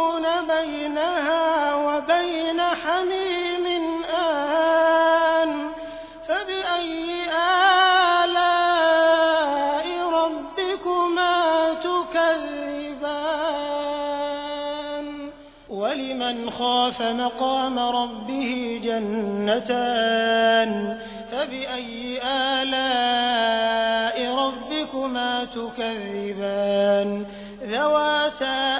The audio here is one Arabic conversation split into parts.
يطوفون بينها وبين حميم آن فبأي آلاء ربكما تكذبان؟ ولمن خاف مقام ربه جنتان فبأي آلاء ربكما تكذبان؟ ذواتا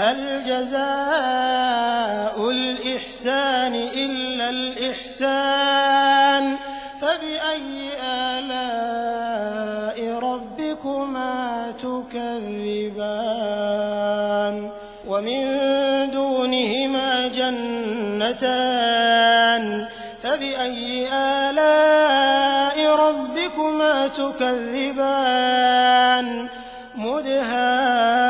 هل جزاء الإحسان إلا الإحسان؟ فبأي آلاء ربكما تكذبان؟ ومن دونهما جنتان؟ فبأي آلاء ربكما تكذبان؟ مدهامتان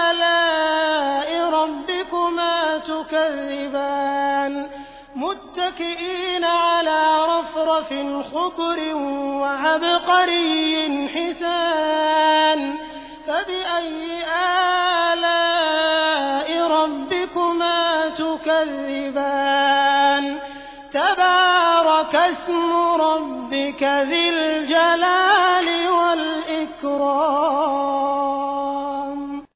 آلاء ربكما تكذبان متكئين على رفرف خضر وعبقري حسان فبأي آلاء ربكما تكذبان؟ تبارك اسم ربك ذي الجلال والإكرام.